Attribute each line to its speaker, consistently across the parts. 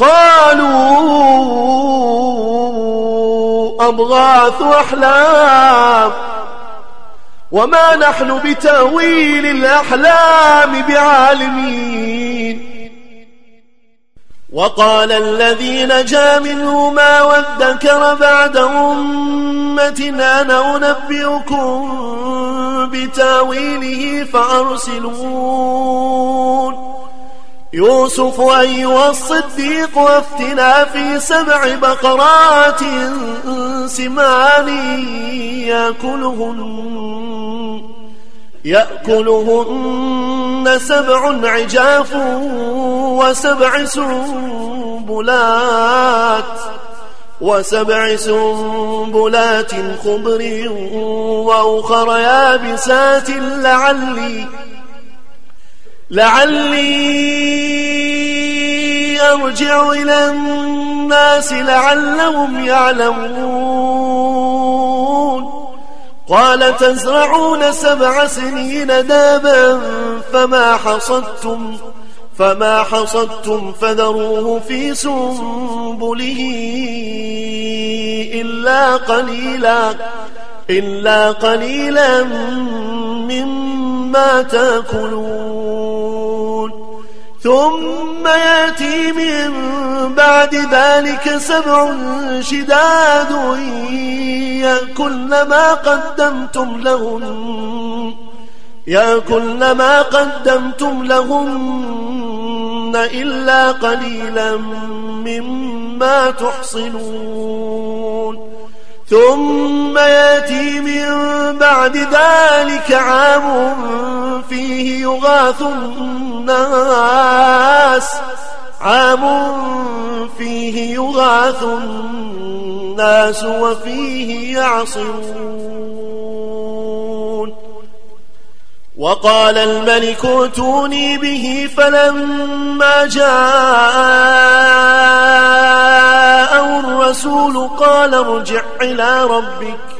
Speaker 1: قالوا أضغاث أحلام وما نحن بتأويل الأحلام بعالمين. وقال الذي نجا منهما وادكر بعد أمة أنا أنبئكم بتأويله فأرسلون يوسف أيها الصديق وافتنا في سبع بقرات سمان يأكلهن يأكلهن سبع عجاف وسبع سنبلات وسبع سنبلات خضر وأخر يابسات لعلي لعلي أرجع إلى الناس لعلهم يعلمون. قال تزرعون سبع سنين دابا فما حصدتم فما حصدتم فذروه في سنبله إلا قليلا إلا قليلا مما تأكلون. ثم يأتي من بعد ذلك سبع شداد يأكلن ما قدمتم لهن يأكلن ما قدمتم لهن إلا قليلا مما تحصنون. ثم يأتي من بعد ذلك عام فيه يغاث الناس. عام فيه يغاث الناس وفيه يعصرون. وقال الملك اتوني به فلما جاءه الرسول قال ارجع إلى ربك.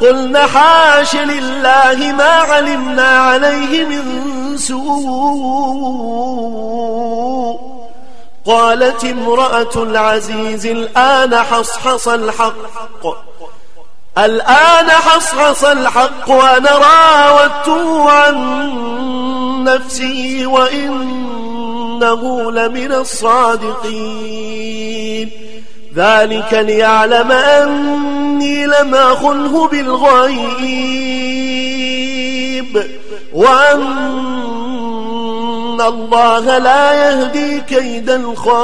Speaker 1: قلنا حاش لله ما علمنا عليه من سوء. قالت امرأة العزيز الآن حصحص الحق. الآن حصحص الحق وأنا راودته عن نفسه وإنه لمن الصادقين. ذلك ليعلم أني لم أخنه بالغيب وأن الله لا يهدي كيد الخائنين.